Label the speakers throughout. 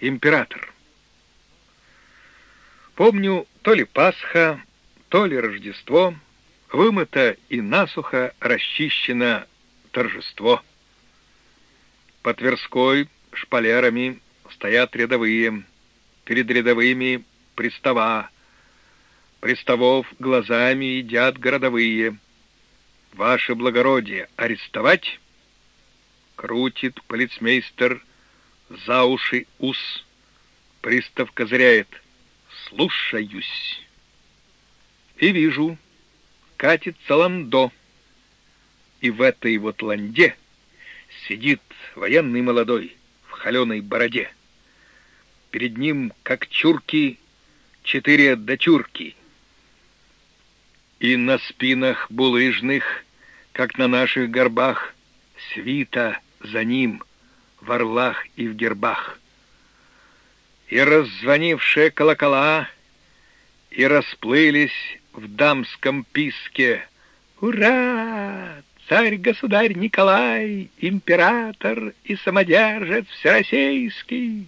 Speaker 1: император. Помню, то ли Пасха, то ли Рождество, вымыто и насухо расчищено торжество. По Тверской шпалерами стоят рядовые, перед рядовыми пристава, приставов глазами едят городовые. Ваше благородие, арестовать? Крутит полицмейстер за уши ус. Пристав козыряет. Слушаюсь. И вижу, катится ландо. И в этой вот ланде сидит военный молодой в холеной бороде. Перед ним, как чурки, четыре дочурки. И на спинах булыжных, как на наших горбах, свита за ним в орлах и в гербах. И раззвонившие колокола, и расплылись в дамском писке. Ура! Царь-государь Николай, император и самодержец всероссийский.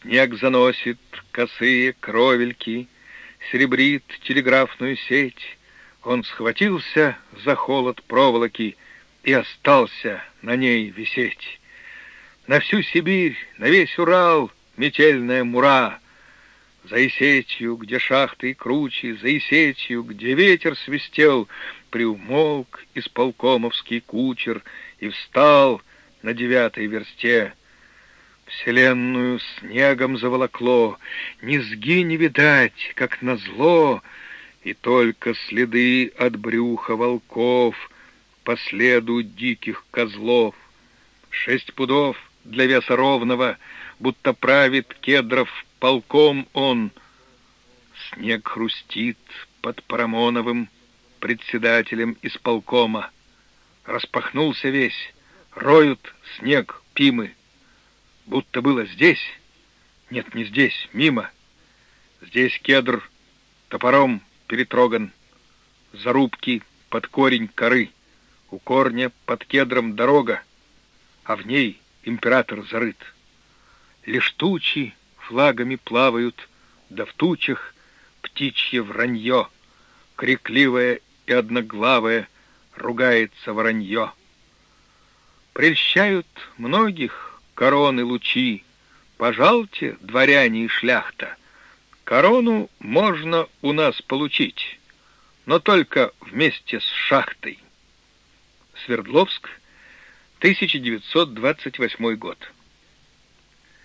Speaker 1: Снег заносит косые кровельки, Серебрит телеграфную сеть. Он схватился за холод проволоки И остался на ней висеть. На всю Сибирь, на весь Урал Метельная мура. За Исетью, где шахты и кручи, За Исетью, где ветер свистел, Приумолк исполкомовский кучер И встал на девятой версте — Вселенную снегом заволокло, Низги не видать, как назло, И только следы от брюха волков По следу диких козлов. Шесть пудов для веса ровного, Будто правит кедров полком он. Снег хрустит под Парамоновым Председателем исполкома. Распахнулся весь, роют снег пимы будто было здесь. Нет, не здесь, мимо. Здесь кедр топором перетроган, зарубки под корень коры, у корня под кедром дорога, а в ней император зарыт. Лишь тучи флагами плавают, да в тучах птичье вранье, крикливое и одноглавое ругается воронье. Прельщают многих короны лучи. Пожалуйте, дворяне и шляхта, корону можно у нас получить, но только вместе с шахтой. Свердловск, 1928 год.